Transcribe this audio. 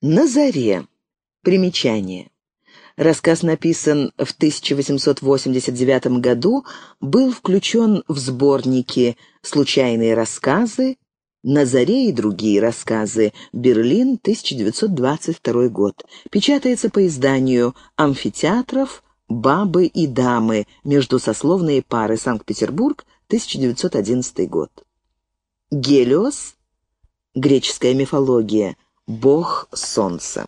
На заре. Примечание. Рассказ написан в 1889 году, был включен в сборники «Случайные рассказы», «На заре» и другие рассказы. Берлин, 1922 год. Печатается по изданию «Амфитеатров», «Бабы и дамы. Междусословные пары. Санкт-Петербург, 1911 год». Гелиос. Греческая мифология. Бог солнца.